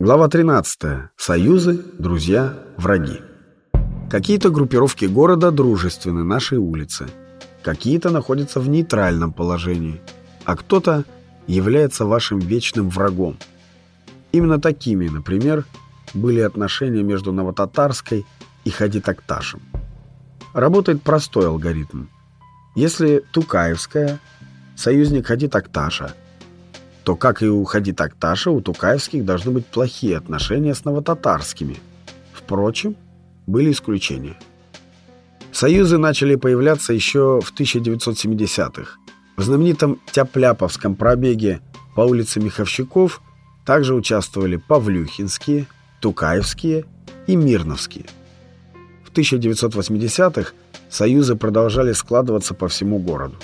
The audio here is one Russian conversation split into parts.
Глава 13. Союзы, друзья, враги. Какие-то группировки города дружественны нашей улице, какие-то находятся в нейтральном положении, а кто-то является вашим вечным врагом. Именно такими, например, были отношения между Новотатарской и Хадитакташем. Работает простой алгоритм. Если Тукаевская – союзник Хадитакташа, то, как и у Хадитакташа, у Тукаевских должны быть плохие отношения с новотатарскими. Впрочем, были исключения. Союзы начали появляться еще в 1970-х. В знаменитом Тяпляповском пробеге по улице Миховщиков также участвовали Павлюхинские, Тукаевские и Мирновские. В 1980-х союзы продолжали складываться по всему городу.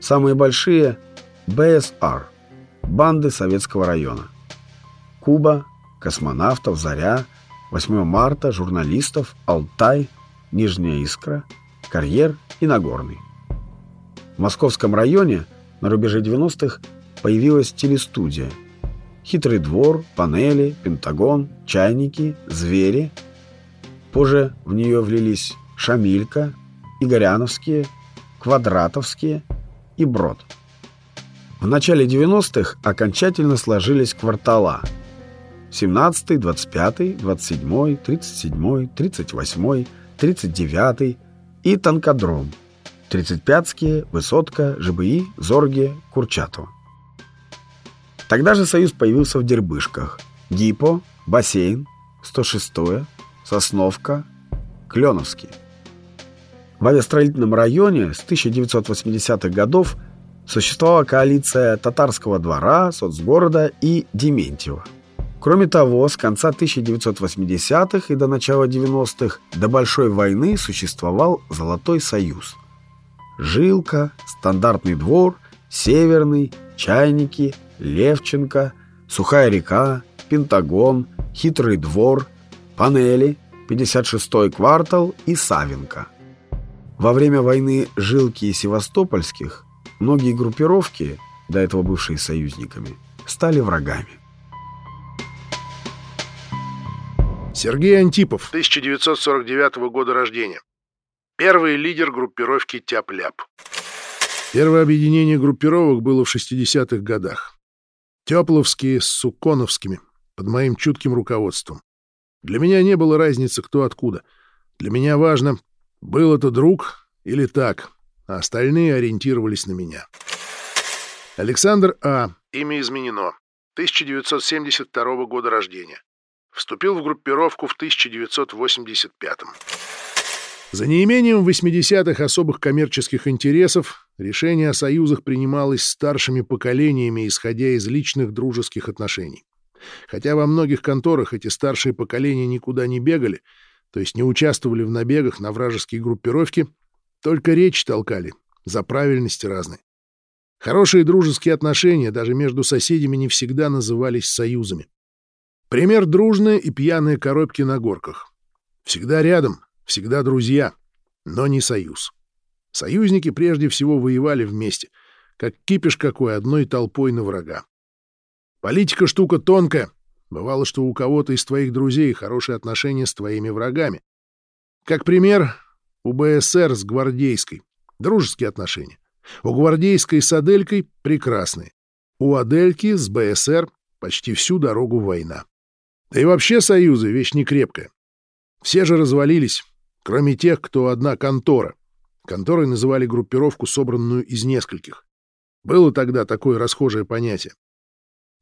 Самые большие – БСР – банды Советского района. Куба, космонавтов, Заря – 8 марта, журналистов, Алтай, Нижняя Искра, Карьер и Нагорный. В Московском районе на рубеже 90-х появилась телестудия. Хитрый двор, панели, пентагон, чайники, звери. Позже в нее влились Шамилька, Игоряновские, Квадратовские и Брод. В начале 90-х окончательно сложились квартала – 17, 25, 27, 37, 38, 39 и танкодром. 35-ские, Высотка, ЖБИ, Зорге, Курчатов. Тогда же союз появился в Дербышках. Гипо, Бассейн, 106 Сосновка, Кленовский. В авиастроительном районе с 1980-х годов существовала коалиция Татарского двора, Соцгорода и Дементьева – Кроме того, с конца 1980-х и до начала 90-х до Большой войны существовал Золотой Союз. Жилка, Стандартный двор, Северный, Чайники, Левченко, Сухая река, Пентагон, Хитрый двор, Панели, 56-й квартал и Савенко. Во время войны Жилки и Севастопольских многие группировки, до этого бывшие союзниками, стали врагами. Сергей Антипов, 1949 года рождения. Первый лидер группировки «Тяп-ляп». Первое объединение группировок было в 60-х годах. Тепловские с Суконовскими, под моим чутким руководством. Для меня не было разницы, кто откуда. Для меня важно, был это друг или так, а остальные ориентировались на меня. Александр А. Имя изменено. 1972 года рождения. Вступил в группировку в 1985-м. За неимением в 80-х особых коммерческих интересов решение о союзах принималось старшими поколениями, исходя из личных дружеских отношений. Хотя во многих конторах эти старшие поколения никуда не бегали, то есть не участвовали в набегах на вражеские группировки, только речь толкали, за правильности разные. Хорошие дружеские отношения даже между соседями не всегда назывались союзами. Пример дружные и пьяные коробки на горках. Всегда рядом, всегда друзья, но не союз. Союзники прежде всего воевали вместе, как кипиш какой одной толпой на врага. Политика штука тонкая. Бывало, что у кого-то из твоих друзей хорошие отношения с твоими врагами. Как пример, у БСР с Гвардейской. Дружеские отношения. У Гвардейской с Аделькой прекрасные. У Адельки с БСР почти всю дорогу война. Да и вообще союзы — вещь некрепкая. Все же развалились, кроме тех, кто одна контора. Конторой называли группировку, собранную из нескольких. Было тогда такое расхожее понятие.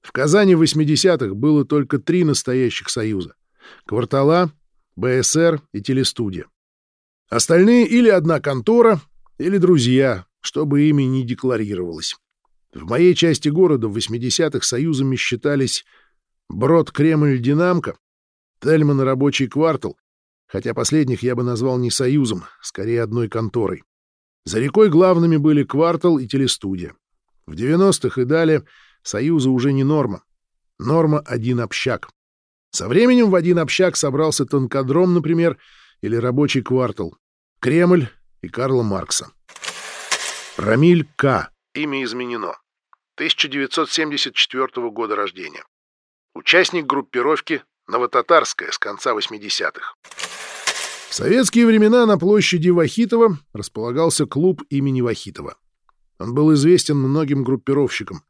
В Казани в 80-х было только три настоящих союза — Квартала, БСР и Телестудия. Остальные или одна контора, или друзья, чтобы ими не декларировалось. В моей части города в 80-х союзами считались Брод, Кремль, Динамка, Тельман и Рабочий квартал, хотя последних я бы назвал не союзом, скорее одной конторой. За рекой главными были квартал и телестудия. В 90-х и далее союзы уже не норма. Норма — один общак. Со временем в один общак собрался танкодром, например, или рабочий квартал, Кремль и Карла Маркса. Рамиль К. Имя изменено. 1974 года рождения. Участник группировки «Новотатарская» с конца 80-х. В советские времена на площади Вахитова располагался клуб имени Вахитова. Он был известен многим группировщикам.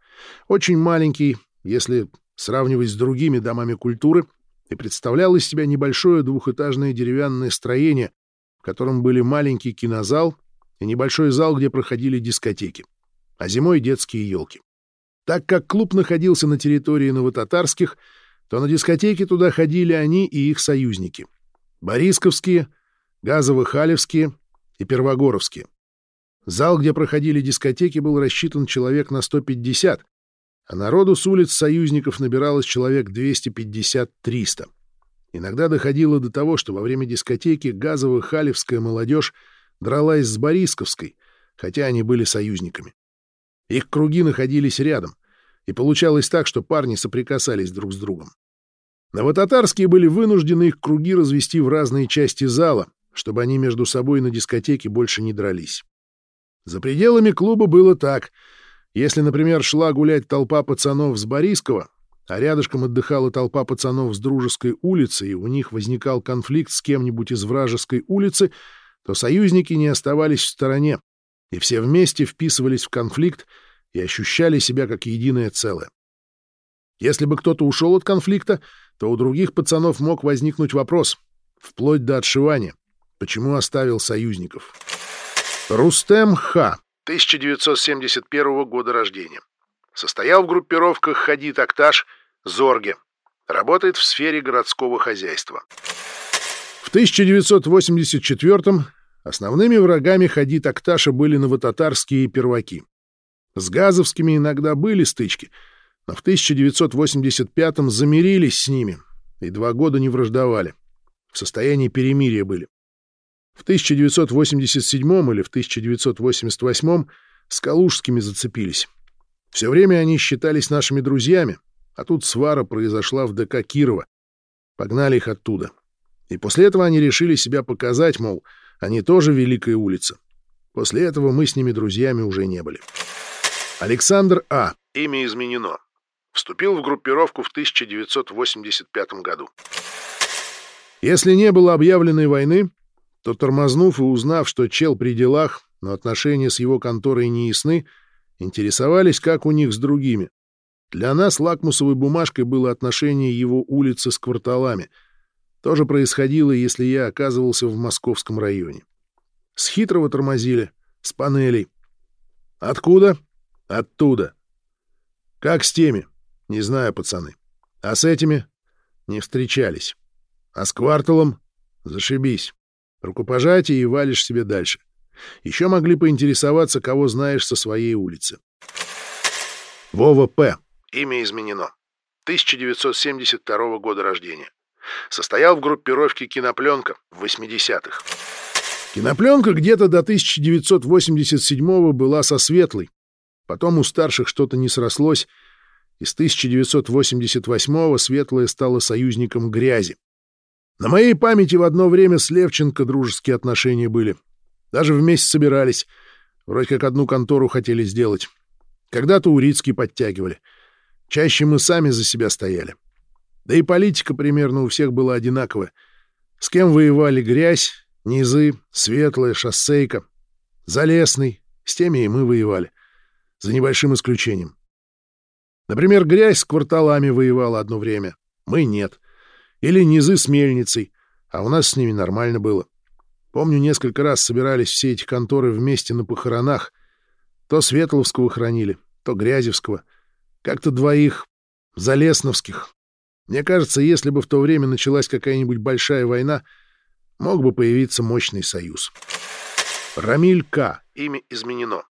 Очень маленький, если сравнивать с другими домами культуры, и представлял из себя небольшое двухэтажное деревянное строение, в котором были маленький кинозал и небольшой зал, где проходили дискотеки, а зимой детские елки. Так как клуб находился на территории новотатарских, то на дискотеки туда ходили они и их союзники — Борисковские, Газово-Халевские и Первогоровские. Зал, где проходили дискотеки, был рассчитан человек на 150, а народу с улиц союзников набиралось человек 250-300. Иногда доходило до того, что во время дискотеки газово-халевская молодежь дралась с Борисковской, хотя они были союзниками. Их круги находились рядом, и получалось так, что парни соприкасались друг с другом. Новотатарские были вынуждены их круги развести в разные части зала, чтобы они между собой на дискотеке больше не дрались. За пределами клуба было так — если, например, шла гулять толпа пацанов с Борискова, а рядышком отдыхала толпа пацанов с Дружеской улицы, и у них возникал конфликт с кем-нибудь из вражеской улицы, то союзники не оставались в стороне, и все вместе вписывались в конфликт и ощущали себя как единое целое. Если бы кто-то ушел от конфликта, то у других пацанов мог возникнуть вопрос, вплоть до отшивания, почему оставил союзников. Рустем Ха 1971 года рождения. Состоял в группировках «Хадид Акташ», «Зорге». Работает в сфере городского хозяйства. В 1984-м основными врагами Хадид Акташа были новотатарские перваки. С газовскими иногда были стычки, но в 1985-м замирились с ними и два года не враждовали. В состоянии перемирия были. В 1987 или в 1988 с Калужскими зацепились. Все время они считались нашими друзьями, а тут свара произошла в ДК Кирова. Погнали их оттуда. И после этого они решили себя показать, мол, они тоже Великая улица. После этого мы с ними друзьями уже не были. Александр А. Имя изменено. Вступил в группировку в 1985 году. Если не было объявленной войны, то, тормознув и узнав, что чел при делах, но отношения с его конторой не ясны, интересовались, как у них с другими. Для нас лакмусовой бумажкой было отношение его улицы с кварталами. То же происходило, если я оказывался в московском районе. С хитрого тормозили, с панелей. Откуда? Оттуда. Как с теми? Не знаю, пацаны. А с этими? Не встречались. А с кварталом? Зашибись. Рукопожатие и валишь себе дальше. Еще могли поинтересоваться, кого знаешь со своей улицы. Вова П. Имя изменено. 1972 года рождения. Состоял в группировке «Кинопленка» в 80-х. Кинопленка где-то до 1987 была со светлой. Потом у старших что-то не срослось, и с 1988 светлая стала союзником грязи. На моей памяти в одно время с Левченко дружеские отношения были. Даже вместе собирались. Вроде как одну контору хотели сделать. Когда-то Урицкий подтягивали. Чаще мы сами за себя стояли. Да и политика примерно у всех была одинаковая. С кем воевали грязь, низы, светлая, шоссейка. Залесный. С теми и мы воевали. За небольшим исключением. Например, грязь с кварталами воевала одно время. Мы нет. Или низы с мельницей, а у нас с ними нормально было. Помню, несколько раз собирались все эти конторы вместе на похоронах. То Светловского хранили, то Грязевского. Как-то двоих Залесновских. Мне кажется, если бы в то время началась какая-нибудь большая война, мог бы появиться мощный союз. Рамиль К. Имя изменено.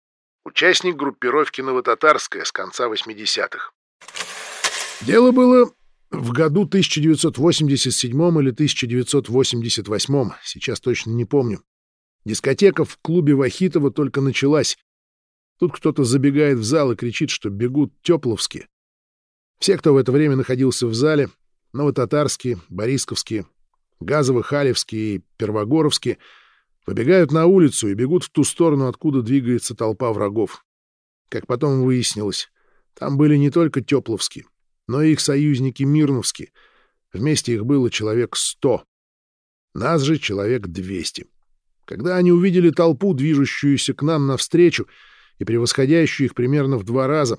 Участник группировки «Новотатарская» с конца 80-х. Дело было в году 1987 или 1988, сейчас точно не помню. Дискотека в клубе Вахитова только началась. Тут кто-то забегает в зал и кричит, что бегут Тепловские. Все, кто в это время находился в зале, новотатарские, борисковские, газово-халевские и первогоровские, выбегают на улицу и бегут в ту сторону, откуда двигается толпа врагов. Как потом выяснилось, там были не только Тепловские, но их союзники Мирновские. Вместе их было человек сто. Нас же человек двести. Когда они увидели толпу, движущуюся к нам навстречу и превосходящую их примерно в два раза,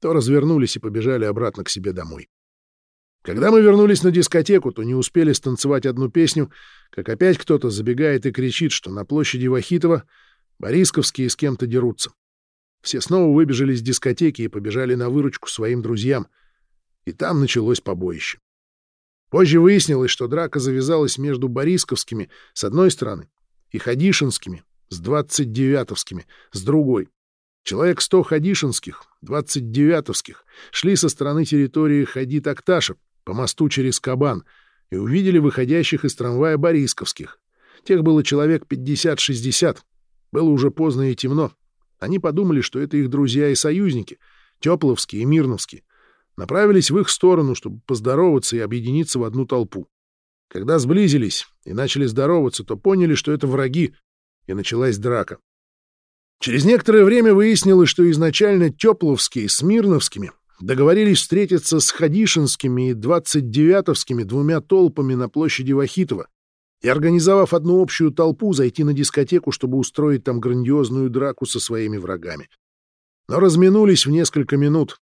то развернулись и побежали обратно к себе домой. Когда мы вернулись на дискотеку, то не успели станцевать одну песню, как опять кто-то забегает и кричит, что на площади Вахитова Борисковские с кем-то дерутся. Все снова выбежали с дискотеки и побежали на выручку своим друзьям. И там началось побоище. Позже выяснилось, что драка завязалась между Борисковскими с одной стороны и Хадишинскими с двадцать девятовскими с другой. Человек сто Хадишинских, двадцать девятовских шли со стороны территории Хадит-Акташа по мосту через Кабан и увидели выходящих из трамвая Борисковских. Тех было человек пятьдесят-шестьдесят. Было уже поздно и темно. Они подумали, что это их друзья и союзники, Тепловские и Мирновские. Направились в их сторону, чтобы поздороваться и объединиться в одну толпу. Когда сблизились и начали здороваться, то поняли, что это враги, и началась драка. Через некоторое время выяснилось, что изначально Тепловские с Мирновскими договорились встретиться с Хадишинскими и 29-овскими двумя толпами на площади Вахитова и, организовав одну общую толпу, зайти на дискотеку, чтобы устроить там грандиозную драку со своими врагами. Но разминулись в несколько минут,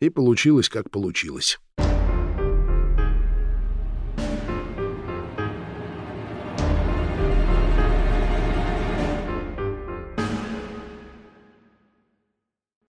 и получилось, как получилось.